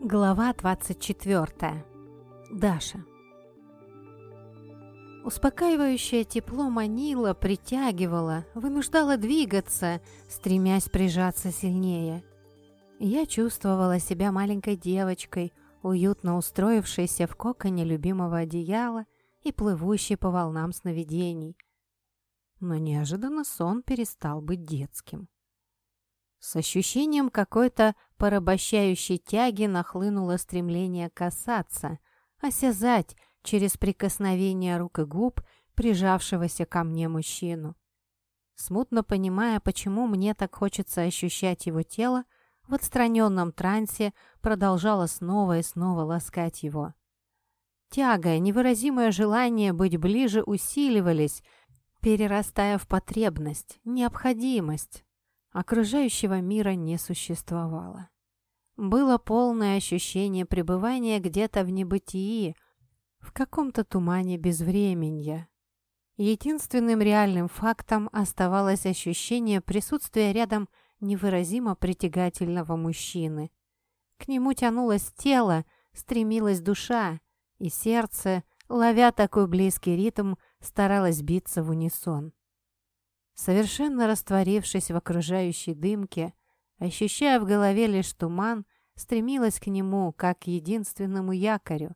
Глава 24. Даша. Успокаивающее тепло манило, притягивало, вынуждало двигаться, стремясь прижаться сильнее. Я чувствовала себя маленькой девочкой, уютно устроившейся в коконе любимого одеяла и плывущей по волнам сновидений. Но неожиданно сон перестал быть детским. С ощущением какой-то порабощающей тяги нахлынуло стремление касаться, осязать через прикосновение рук и губ прижавшегося ко мне мужчину. Смутно понимая, почему мне так хочется ощущать его тело, в отстраненном трансе продолжала снова и снова ласкать его. Тяга, невыразимое желание быть ближе усиливались, перерастая в потребность, необходимость, Окружающего мира не существовало. Было полное ощущение пребывания где-то в небытии, в каком-то тумане безвременья. Единственным реальным фактом оставалось ощущение присутствия рядом невыразимо притягательного мужчины. К нему тянулось тело, стремилась душа, и сердце, ловя такой близкий ритм, старалось биться в унисон. Совершенно растворившись в окружающей дымке, ощущая в голове лишь туман, стремилась к нему как к единственному якорю,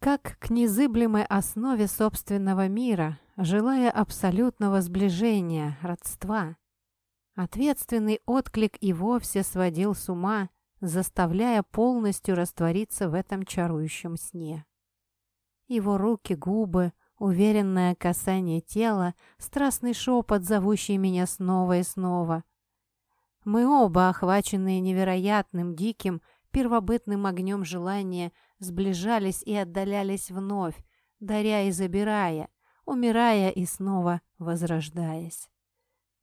как к незыблемой основе собственного мира, желая абсолютного сближения, родства. Ответственный отклик и вовсе сводил с ума, заставляя полностью раствориться в этом чарующем сне. Его руки, губы, Уверенное касание тела, страстный шепот, зовущий меня снова и снова. Мы оба, охваченные невероятным, диким, первобытным огнем желания, сближались и отдалялись вновь, даря и забирая, умирая и снова возрождаясь.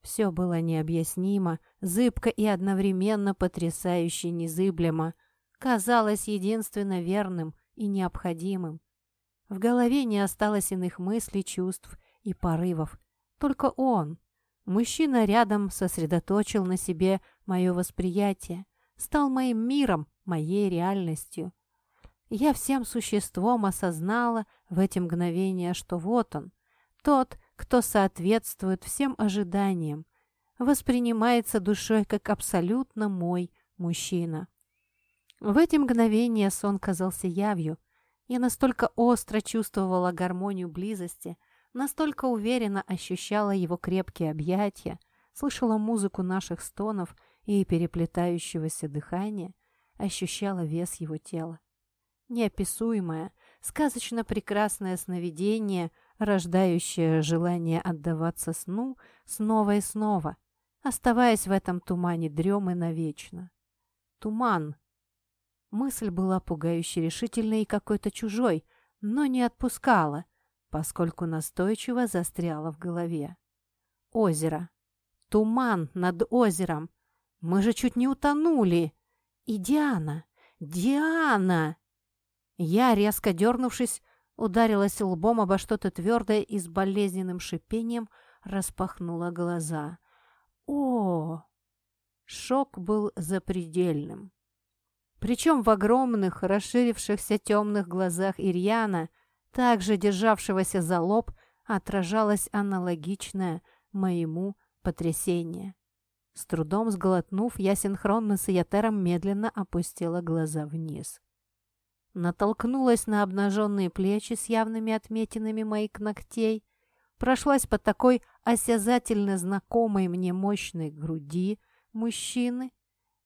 Все было необъяснимо, зыбко и одновременно потрясающе незыблемо, казалось единственно верным и необходимым. В голове не осталось иных мыслей, чувств и порывов. Только он, мужчина рядом, сосредоточил на себе мое восприятие, стал моим миром, моей реальностью. Я всем существом осознала в эти мгновения, что вот он, тот, кто соответствует всем ожиданиям, воспринимается душой как абсолютно мой мужчина. В эти мгновения сон казался явью, я настолько остро чувствовала гармонию близости, настолько уверенно ощущала его крепкие объятия, слышала музыку наших стонов и переплетающегося дыхания, ощущала вес его тела. Неописуемое, сказочно прекрасное сновидение, рождающее желание отдаваться сну снова и снова, оставаясь в этом тумане дремы навечно. Туман, Мысль была пугающе решительной и какой-то чужой, но не отпускала, поскольку настойчиво застряла в голове. Озеро. Туман над озером. Мы же чуть не утонули. И Диана. Диана! Я, резко дернувшись, ударилась лбом обо что-то твердое и с болезненным шипением распахнула глаза. О! Шок был запредельным. Причем в огромных, расширившихся темных глазах Ирьяна, также державшегося за лоб, отражалось аналогичное моему потрясение. С трудом сглотнув, я синхронно с Ятером медленно опустила глаза вниз. Натолкнулась на обнаженные плечи с явными отметинами моих ногтей, прошлась по такой осязательно знакомой мне мощной груди мужчины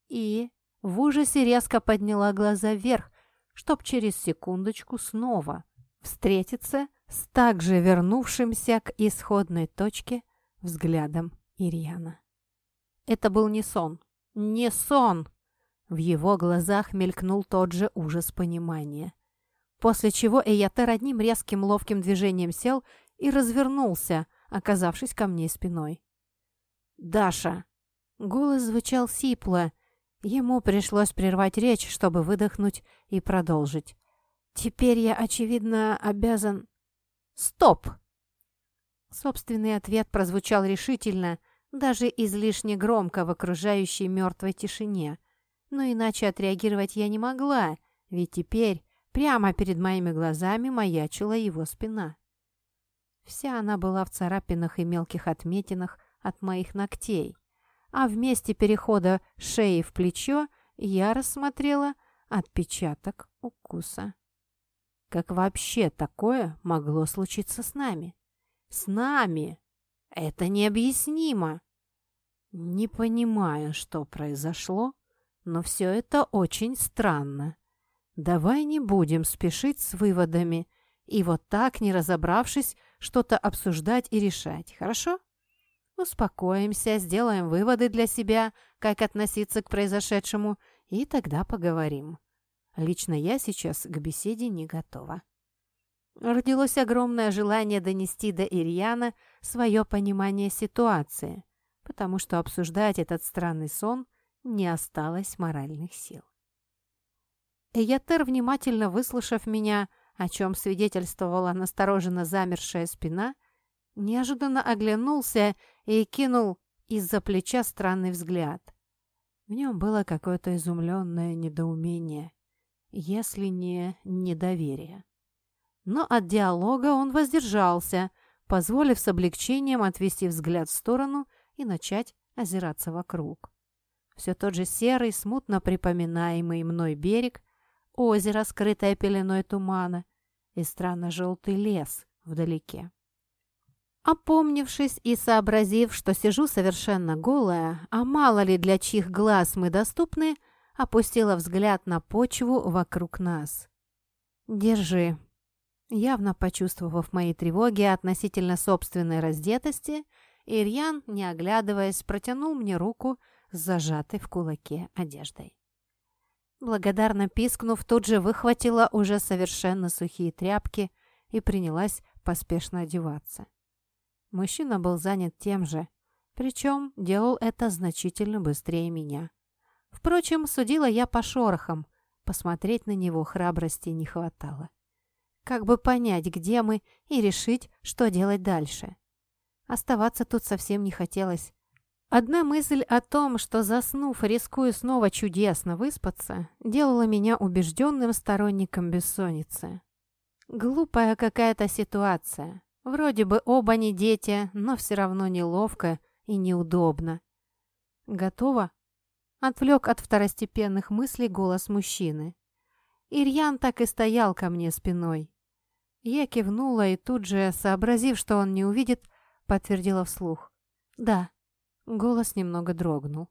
и в ужасе резко подняла глаза вверх, чтоб через секундочку снова встретиться с также вернувшимся к исходной точке взглядом Ирьяна. Это был не сон. Не сон! В его глазах мелькнул тот же ужас понимания. После чего Эйятер одним резким ловким движением сел и развернулся, оказавшись ко мне спиной. «Даша!» Голос звучал сипло, Ему пришлось прервать речь, чтобы выдохнуть и продолжить. «Теперь я, очевидно, обязан...» «Стоп!» Собственный ответ прозвучал решительно, даже излишне громко в окружающей мертвой тишине. но иначе отреагировать я не могла, ведь теперь прямо перед моими глазами маячила его спина. Вся она была в царапинах и мелких отметинах от моих ногтей, а в месте перехода шеи в плечо я рассмотрела отпечаток укуса. Как вообще такое могло случиться с нами? С нами! Это необъяснимо! Не понимаю, что произошло, но все это очень странно. Давай не будем спешить с выводами и вот так, не разобравшись, что-то обсуждать и решать, хорошо? Успокоимся, сделаем выводы для себя, как относиться к произошедшему, и тогда поговорим. Лично я сейчас к беседе не готова. Родилось огромное желание донести до Ирьяна свое понимание ситуации, потому что обсуждать этот странный сон не осталось моральных сил. Эйятер, внимательно выслушав меня, о чем свидетельствовала настороженно замершая спина, неожиданно оглянулся и кинул из-за плеча странный взгляд. В нем было какое-то изумленное недоумение если не недоверие. Но от диалога он воздержался, позволив с облегчением отвести взгляд в сторону и начать озираться вокруг. Все тот же серый, смутно припоминаемый мной берег, озеро, скрытое пеленой тумана, и странно-желтый лес вдалеке. Опомнившись и сообразив, что сижу совершенно голая, а мало ли для чьих глаз мы доступны, опустила взгляд на почву вокруг нас. «Держи». Явно почувствовав мои тревоги относительно собственной раздетости, Ирьян, не оглядываясь, протянул мне руку с зажатой в кулаке одеждой. Благодарно пискнув, тут же выхватила уже совершенно сухие тряпки и принялась поспешно одеваться. Мужчина был занят тем же, причем делал это значительно быстрее меня. Впрочем, судила я по шорохам. Посмотреть на него храбрости не хватало. Как бы понять, где мы, и решить, что делать дальше. Оставаться тут совсем не хотелось. Одна мысль о том, что заснув, рискую снова чудесно выспаться, делала меня убежденным сторонником бессонницы. Глупая какая-то ситуация. Вроде бы оба не дети, но все равно неловко и неудобно. Готова Отвлек от второстепенных мыслей голос мужчины. Ирьян так и стоял ко мне спиной. Я кивнула и тут же, сообразив, что он не увидит, подтвердила вслух. «Да». Голос немного дрогнул.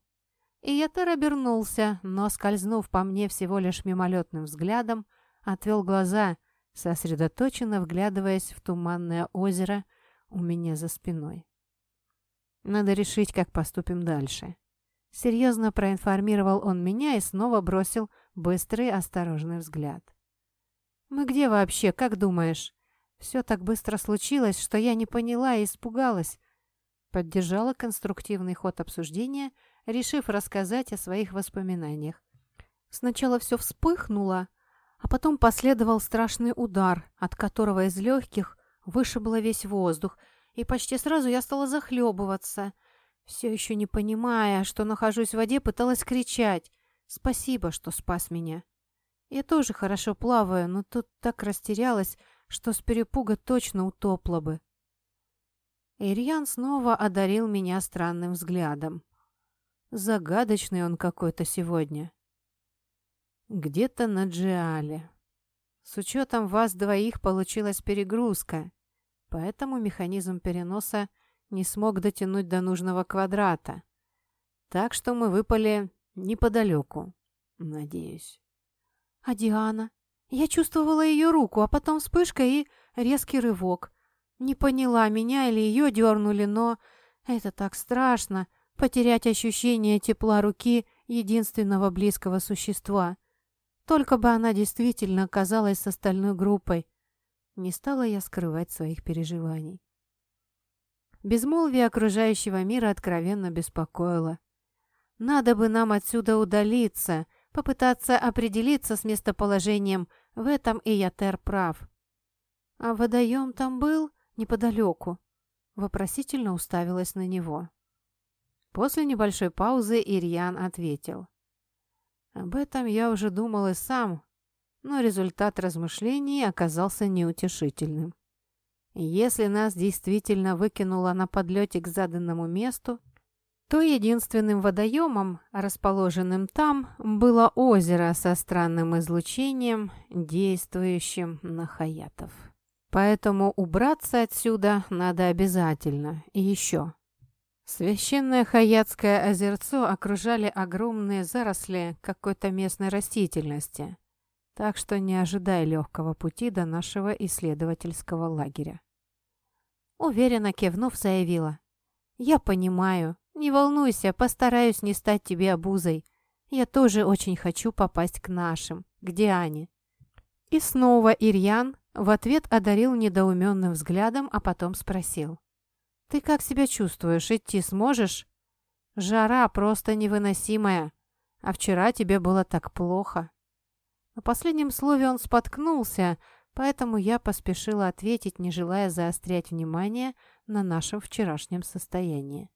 И я обернулся, но, скользнув по мне всего лишь мимолетным взглядом, отвел глаза, сосредоточенно вглядываясь в туманное озеро у меня за спиной. Надо решить, как поступим дальше. Серьезно проинформировал он меня и снова бросил быстрый осторожный взгляд. «Мы где вообще, как думаешь?» «Все так быстро случилось, что я не поняла и испугалась». Поддержала конструктивный ход обсуждения, решив рассказать о своих воспоминаниях. Сначала все вспыхнуло, а потом последовал страшный удар, от которого из легких вышибло весь воздух, и почти сразу я стала захлебываться. Все еще не понимая, что нахожусь в воде, пыталась кричать. «Спасибо, что спас меня». Я тоже хорошо плаваю, но тут так растерялась, что с перепуга точно утопла бы. Ирьян снова одарил меня странным взглядом. Загадочный он какой-то сегодня. Где-то на Джиале. С учетом вас двоих получилась перегрузка, поэтому механизм переноса не смог дотянуть до нужного квадрата. Так что мы выпали неподалеку, надеюсь. А Диана? Я чувствовала ее руку, а потом вспышка и резкий рывок. Не поняла, меня или ее дернули, но это так страшно, потерять ощущение тепла руки единственного близкого существа. Только бы она действительно оказалась с остальной группой. Не стала я скрывать своих переживаний. Безмолвие окружающего мира откровенно беспокоило. Надо бы нам отсюда удалиться, попытаться определиться с местоположением, в этом и Ятер прав. А водоем там был неподалеку. Вопросительно уставилась на него. После небольшой паузы Ирьян ответил. Об этом я уже думал и сам, но результат размышлений оказался неутешительным. Если нас действительно выкинуло на подлете к заданному месту, то единственным водоемом, расположенным там, было озеро со странным излучением, действующим на хаятов. Поэтому убраться отсюда надо обязательно. И еще. Священное хаятское озерцо окружали огромные заросли какой-то местной растительности, так что не ожидай легкого пути до нашего исследовательского лагеря. Уверенно кивнув, заявила. «Я понимаю. Не волнуйся, постараюсь не стать тебе обузой. Я тоже очень хочу попасть к нашим, к Диане». И снова Ирьян в ответ одарил недоуменным взглядом, а потом спросил. «Ты как себя чувствуешь? Идти сможешь?» «Жара просто невыносимая. А вчера тебе было так плохо». На последнем слове он споткнулся, поэтому я поспешила ответить, не желая заострять внимание на нашем вчерашнем состоянии.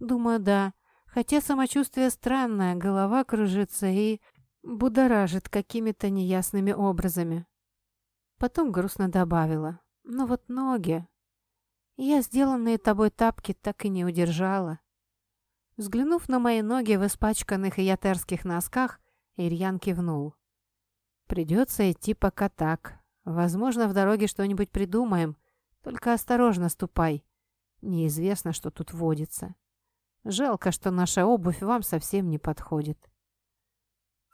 Думаю, да. Хотя самочувствие странное, голова кружится и будоражит какими-то неясными образами. Потом грустно добавила. Ну вот ноги. Я сделанные тобой тапки так и не удержала. Взглянув на мои ноги в испачканных ятерских носках, Ирьян кивнул. «Придется идти пока так. Возможно, в дороге что-нибудь придумаем. Только осторожно ступай. Неизвестно, что тут водится». Жалко, что наша обувь вам совсем не подходит».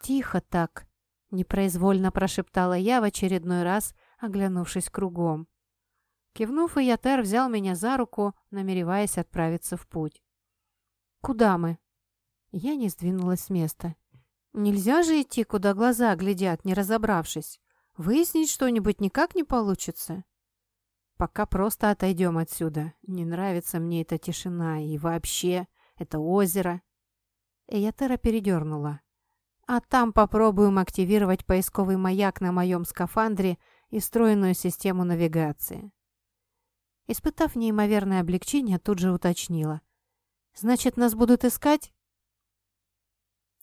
«Тихо так», — непроизвольно прошептала я в очередной раз, оглянувшись кругом. Кивнув, Иятер взял меня за руку, намереваясь отправиться в путь. «Куда мы?» Я не сдвинулась с места. «Нельзя же идти, куда глаза глядят, не разобравшись. Выяснить что-нибудь никак не получится?» «Пока просто отойдем отсюда. Не нравится мне эта тишина и вообще...» это озеро. Эятера передернула. А там попробуем активировать поисковый маяк на моем скафандре и встроенную систему навигации. Испытав неимоверное облегчение, тут же уточнила. «Значит, нас будут искать?»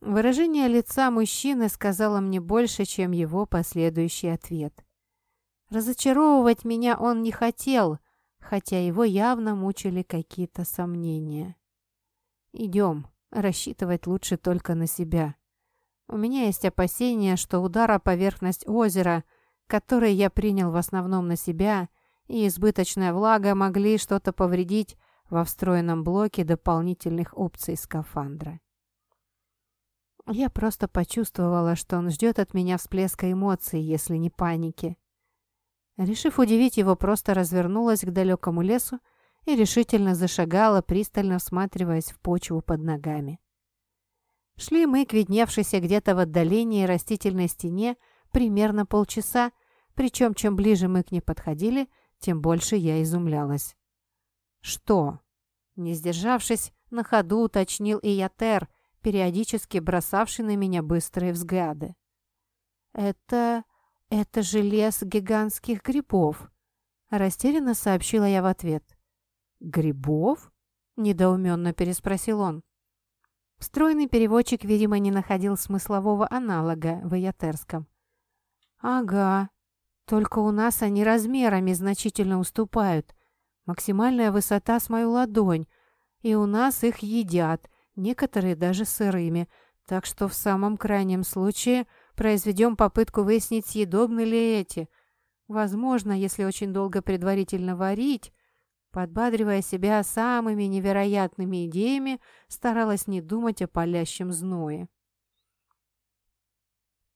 Выражение лица мужчины сказало мне больше, чем его последующий ответ. Разочаровывать меня он не хотел, хотя его явно мучили какие-то сомнения. «Идем. Рассчитывать лучше только на себя. У меня есть опасения, что удар о поверхность озера, который я принял в основном на себя, и избыточная влага могли что-то повредить во встроенном блоке дополнительных опций скафандра. Я просто почувствовала, что он ждет от меня всплеска эмоций, если не паники. Решив удивить его, просто развернулась к далекому лесу и решительно зашагала, пристально всматриваясь в почву под ногами. Шли мы к видневшейся где-то в отдалении растительной стене примерно полчаса, причем чем ближе мы к ней подходили, тем больше я изумлялась. «Что?» Не сдержавшись, на ходу уточнил и Ятер, периодически бросавший на меня быстрые взгляды. «Это... это же лес гигантских грибов», — растерянно сообщила я в ответ. «Грибов?» – недоуменно переспросил он. Встроенный переводчик, видимо, не находил смыслового аналога в Иятерском. «Ага, только у нас они размерами значительно уступают. Максимальная высота с мою ладонь, и у нас их едят, некоторые даже сырыми, так что в самом крайнем случае произведем попытку выяснить, съедобны ли эти. Возможно, если очень долго предварительно варить, Подбадривая себя самыми невероятными идеями, старалась не думать о палящем зное.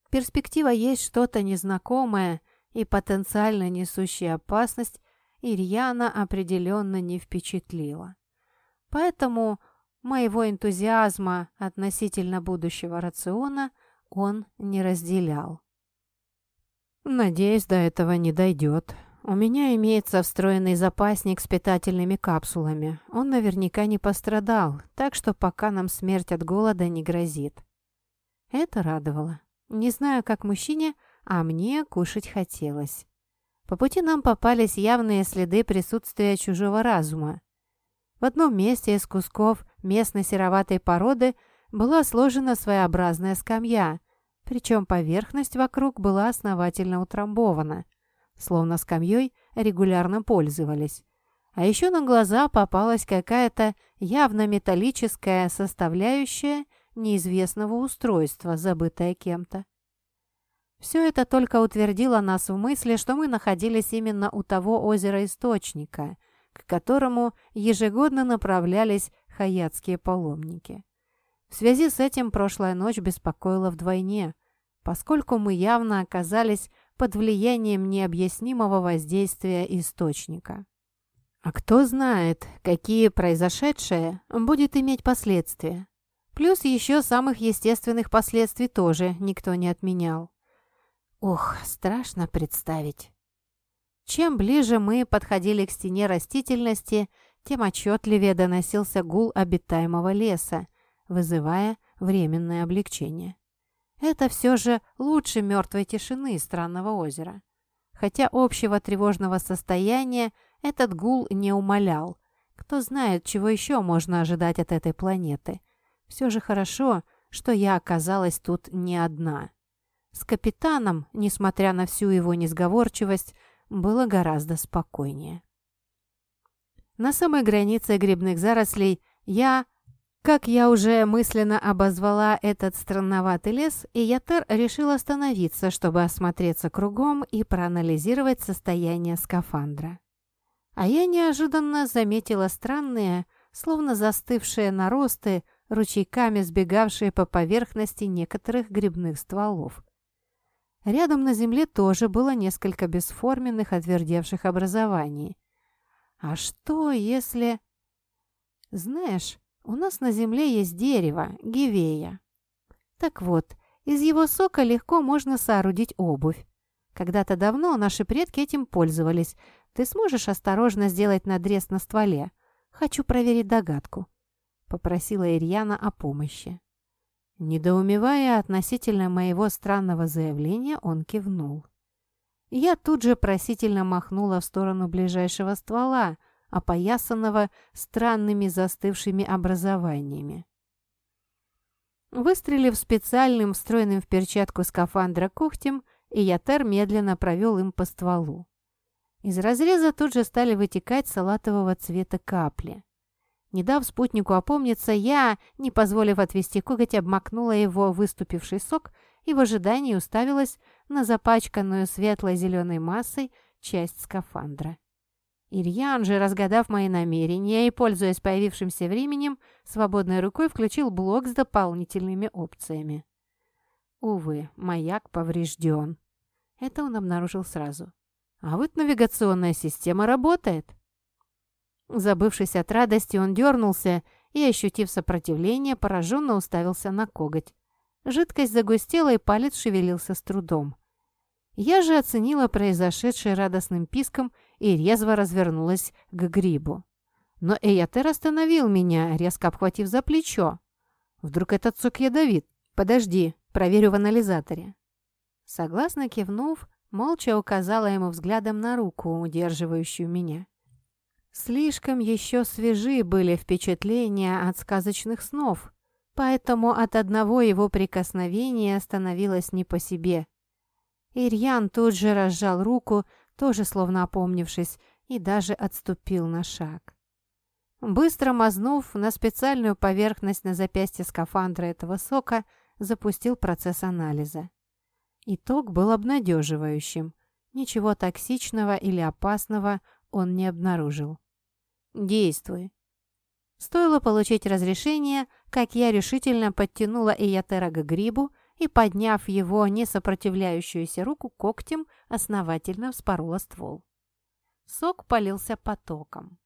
Перспектива есть что-то незнакомое и потенциально несущая опасность Ирьяна определенно не впечатлила. Поэтому моего энтузиазма относительно будущего рациона он не разделял. «Надеюсь, до этого не дойдет», у меня имеется встроенный запасник с питательными капсулами. Он наверняка не пострадал, так что пока нам смерть от голода не грозит. Это радовало. Не знаю, как мужчине, а мне кушать хотелось. По пути нам попались явные следы присутствия чужого разума. В одном месте из кусков местной сероватой породы была сложена своеобразная скамья, причем поверхность вокруг была основательно утрамбована, словно скамьей регулярно пользовались. А еще на глаза попалась какая-то явно металлическая составляющая неизвестного устройства, забытая кем-то. Все это только утвердило нас в мысли, что мы находились именно у того озера-источника, к которому ежегодно направлялись хаятские паломники. В связи с этим прошлая ночь беспокоила вдвойне, поскольку мы явно оказались под влиянием необъяснимого воздействия источника. А кто знает, какие произошедшее будет иметь последствия. Плюс еще самых естественных последствий тоже никто не отменял. Ох, страшно представить. Чем ближе мы подходили к стене растительности, тем отчетливее доносился гул обитаемого леса, вызывая временное облегчение. Это все же лучше мертвой тишины странного озера. Хотя общего тревожного состояния этот гул не умалял. Кто знает, чего еще можно ожидать от этой планеты. Все же хорошо, что я оказалась тут не одна. С капитаном, несмотря на всю его несговорчивость, было гораздо спокойнее. На самой границе грибных зарослей я, как я уже мысленно обозвала этот странноватый лес, и Ятер решил остановиться, чтобы осмотреться кругом и проанализировать состояние скафандра. А я неожиданно заметила странные, словно застывшие наросты, ручейками сбегавшие по поверхности некоторых грибных стволов. Рядом на земле тоже было несколько бесформенных отвердевших образований. А что, если... Знаешь, у нас на земле есть дерево, гивея. Так вот, из его сока легко можно соорудить обувь. Когда-то давно наши предки этим пользовались. Ты сможешь осторожно сделать надрез на стволе? Хочу проверить догадку. Попросила Ирьяна о помощи. Недоумевая относительно моего странного заявления, он кивнул. Я тут же просительно махнула в сторону ближайшего ствола, опоясанного странными застывшими образованиями. Выстрелив специальным, встроенным в перчатку скафандра когтем, Иятер медленно провел им по стволу. Из разреза тут же стали вытекать салатового цвета капли. Не дав спутнику опомниться, я, не позволив отвести коготь, обмакнула его выступивший сок и в ожидании уставилась на запачканную светлой зеленой массой часть скафандра. Ильян же, разгадав мои намерения и, пользуясь появившимся временем, свободной рукой включил блок с дополнительными опциями. Увы, маяк поврежден. Это он обнаружил сразу. А вот навигационная система работает. Забывшись от радости, он дернулся и, ощутив сопротивление, пораженно уставился на коготь. Жидкость загустела, и палец шевелился с трудом. Я же оценила произошедшее радостным писком и резво развернулась к грибу. Но Эйотер остановил меня, резко обхватив за плечо. «Вдруг этот сок ядовит? Подожди, проверю в анализаторе». Согласно кивнув, молча указала ему взглядом на руку, удерживающую меня. Слишком еще свежи были впечатления от сказочных снов, поэтому от одного его прикосновения становилось не по себе. Ирьян тут же разжал руку, тоже словно опомнившись, и даже отступил на шаг. Быстро мазнув на специальную поверхность на запястье скафандра этого сока, запустил процесс анализа. Итог был обнадеживающим. Ничего токсичного или опасного он не обнаружил. Действуй. Стоило получить разрешение, как я решительно подтянула Иятера к грибу и, подняв его несопротивляющуюся руку когтем, основательно вспорола ствол. Сок полился потоком.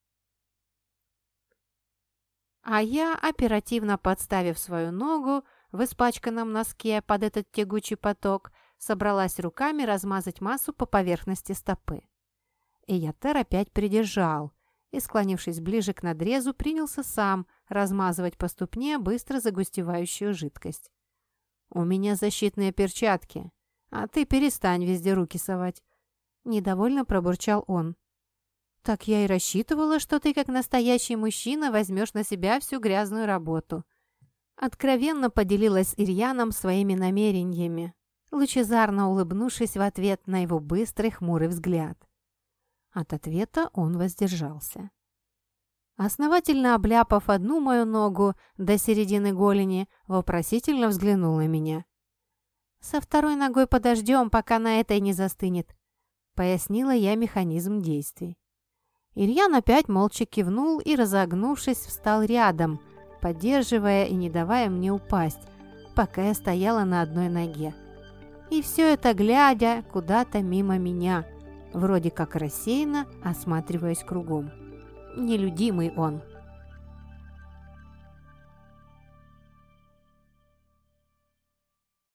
А я, оперативно подставив свою ногу в испачканном носке под этот тягучий поток, собралась руками размазать массу по поверхности стопы. Иятер опять придержал – и, склонившись ближе к надрезу, принялся сам размазывать по ступне быстро загустевающую жидкость. «У меня защитные перчатки, а ты перестань везде руки совать», — недовольно пробурчал он. «Так я и рассчитывала, что ты, как настоящий мужчина, возьмешь на себя всю грязную работу». Откровенно поделилась с Ирьяном своими намерениями, лучезарно улыбнувшись в ответ на его быстрый хмурый взгляд. От ответа он воздержался. Основательно обляпав одну мою ногу до середины голени, вопросительно взглянул на меня. «Со второй ногой подождем, пока на этой не застынет», — пояснила я механизм действий. Ильян опять молча кивнул и, разогнувшись, встал рядом, поддерживая и не давая мне упасть, пока я стояла на одной ноге. И все это глядя куда-то мимо меня, вроде как рассеянно осматриваясь кругом. Нелюдимый он.